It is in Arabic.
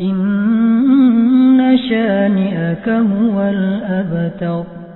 إن شانئك هو الأبتر.